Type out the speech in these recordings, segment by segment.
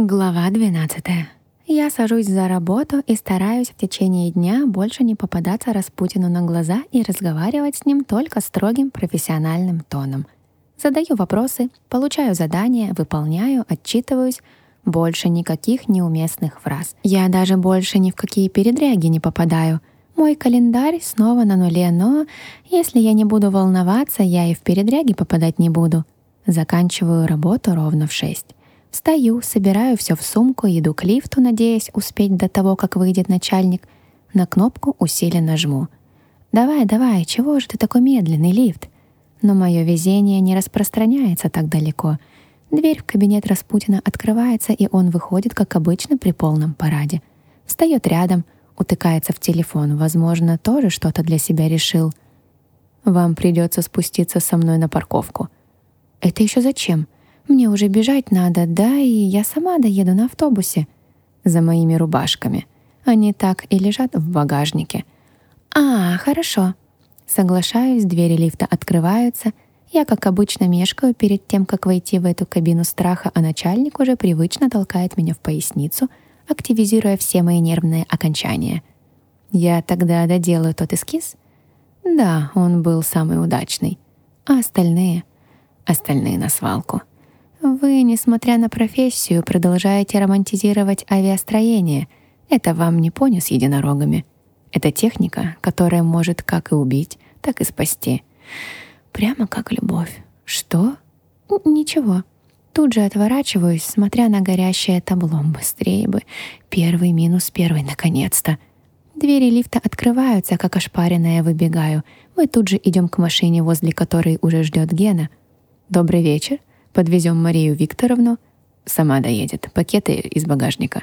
Глава 12. Я сажусь за работу и стараюсь в течение дня больше не попадаться Распутину на глаза и разговаривать с ним только строгим профессиональным тоном. Задаю вопросы, получаю задания, выполняю, отчитываюсь. Больше никаких неуместных фраз. Я даже больше ни в какие передряги не попадаю. Мой календарь снова на нуле, но если я не буду волноваться, я и в передряги попадать не буду. Заканчиваю работу ровно в шесть. Встаю, собираю все в сумку, иду к лифту, надеясь успеть до того, как выйдет начальник. На кнопку усиленно жму. «Давай, давай, чего же ты такой медленный, лифт?» Но мое везение не распространяется так далеко. Дверь в кабинет Распутина открывается, и он выходит, как обычно, при полном параде. Встает рядом, утыкается в телефон. Возможно, тоже что-то для себя решил. «Вам придется спуститься со мной на парковку». «Это еще зачем?» Мне уже бежать надо, да, и я сама доеду на автобусе. За моими рубашками. Они так и лежат в багажнике. А, хорошо. Соглашаюсь, двери лифта открываются. Я, как обычно, мешкаю перед тем, как войти в эту кабину страха, а начальник уже привычно толкает меня в поясницу, активизируя все мои нервные окончания. Я тогда доделаю тот эскиз? Да, он был самый удачный. А остальные? Остальные на свалку. Вы, несмотря на профессию, продолжаете романтизировать авиастроение. Это вам не пони с единорогами. Это техника, которая может как и убить, так и спасти. Прямо как любовь. Что? Ничего. Тут же отворачиваюсь, смотря на горящее табло. Быстрее бы. Первый минус первый, наконец-то. Двери лифта открываются, как ошпаренная выбегаю. Мы тут же идем к машине, возле которой уже ждет Гена. «Добрый вечер», Подвезем Марию Викторовну. Сама доедет. Пакеты из багажника.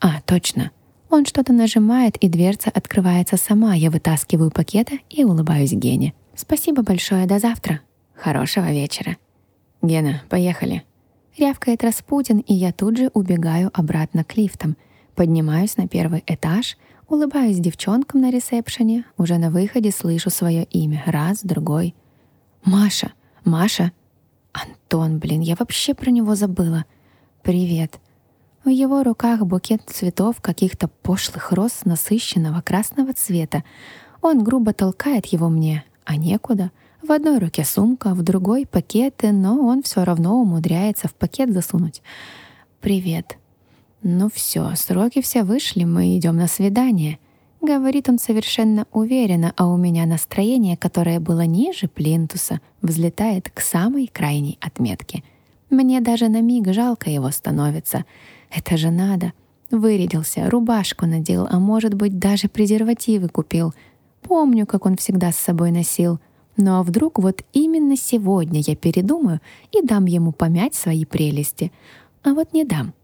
А, точно. Он что-то нажимает, и дверца открывается сама. Я вытаскиваю пакеты и улыбаюсь Гене. Спасибо большое, до завтра. Хорошего вечера. Гена, поехали. Рявкает Распутин, и я тут же убегаю обратно к лифтам. Поднимаюсь на первый этаж, улыбаюсь девчонкам на ресепшене, уже на выходе слышу свое имя. Раз, другой. Маша, Маша, Антон, блин, я вообще про него забыла. Привет. В его руках букет цветов каких-то пошлых роз насыщенного красного цвета. Он грубо толкает его мне, а некуда. В одной руке сумка, в другой пакеты, но он все равно умудряется в пакет засунуть. «Привет». «Ну все, сроки все вышли, мы идем на свидание». Говорит он совершенно уверенно, а у меня настроение, которое было ниже плинтуса, взлетает к самой крайней отметке. Мне даже на миг жалко его становится. Это же надо. Вырядился, рубашку надел, а может быть даже презервативы купил. Помню, как он всегда с собой носил. Ну а вдруг вот именно сегодня я передумаю и дам ему помять свои прелести. А вот не дам.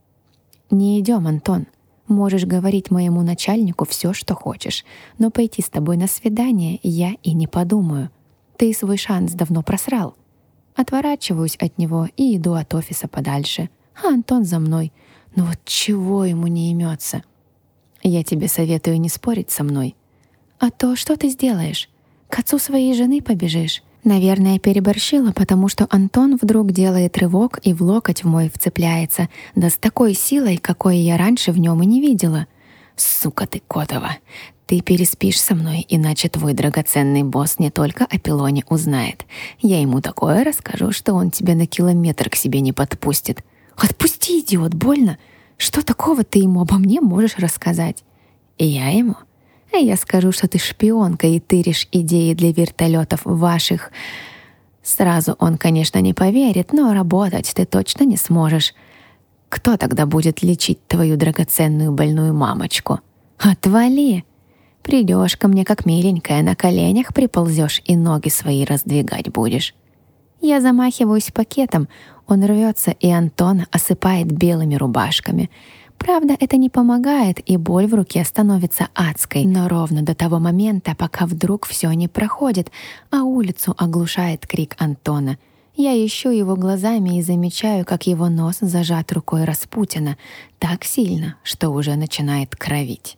Не идем, Антон. Можешь говорить моему начальнику все, что хочешь, но пойти с тобой на свидание я и не подумаю. Ты свой шанс давно просрал. Отворачиваюсь от него и иду от офиса подальше. А Антон за мной. Ну вот чего ему не имется? Я тебе советую не спорить со мной. А то что ты сделаешь? К отцу своей жены побежишь? Наверное, переборщила, потому что Антон вдруг делает рывок и в локоть в мой вцепляется, да с такой силой, какой я раньше в нем и не видела. «Сука ты, Котова! Ты переспишь со мной, иначе твой драгоценный босс не только о пилоне узнает. Я ему такое расскажу, что он тебя на километр к себе не подпустит. Отпусти, идиот, больно! Что такого ты ему обо мне можешь рассказать?» И я ему а я скажу, что ты шпионка и тыришь идеи для вертолетов ваших. Сразу он, конечно, не поверит, но работать ты точно не сможешь. Кто тогда будет лечить твою драгоценную больную мамочку? Отвали! Придешь ко мне как миленькая, на коленях приползешь и ноги свои раздвигать будешь. Я замахиваюсь пакетом, он рвется, и Антон осыпает белыми рубашками — Правда, это не помогает, и боль в руке становится адской. Но ровно до того момента, пока вдруг все не проходит, а улицу оглушает крик Антона. Я ищу его глазами и замечаю, как его нос зажат рукой Распутина так сильно, что уже начинает кровить.